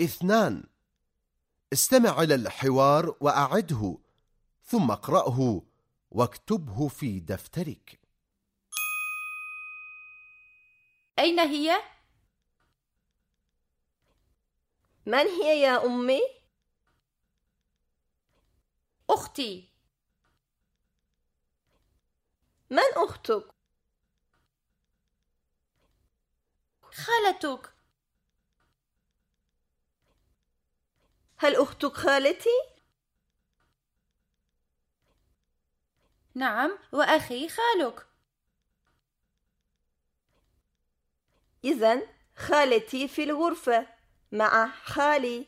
اثنان استمع إلى الحوار وأعده ثم اقرأه واكتبه في دفترك أين هي؟ من هي يا أمي؟ أختي من أختك؟ خالتك هل أختك خالتي؟ نعم وأخي خالك إذا خالتي في الغرفة مع خالي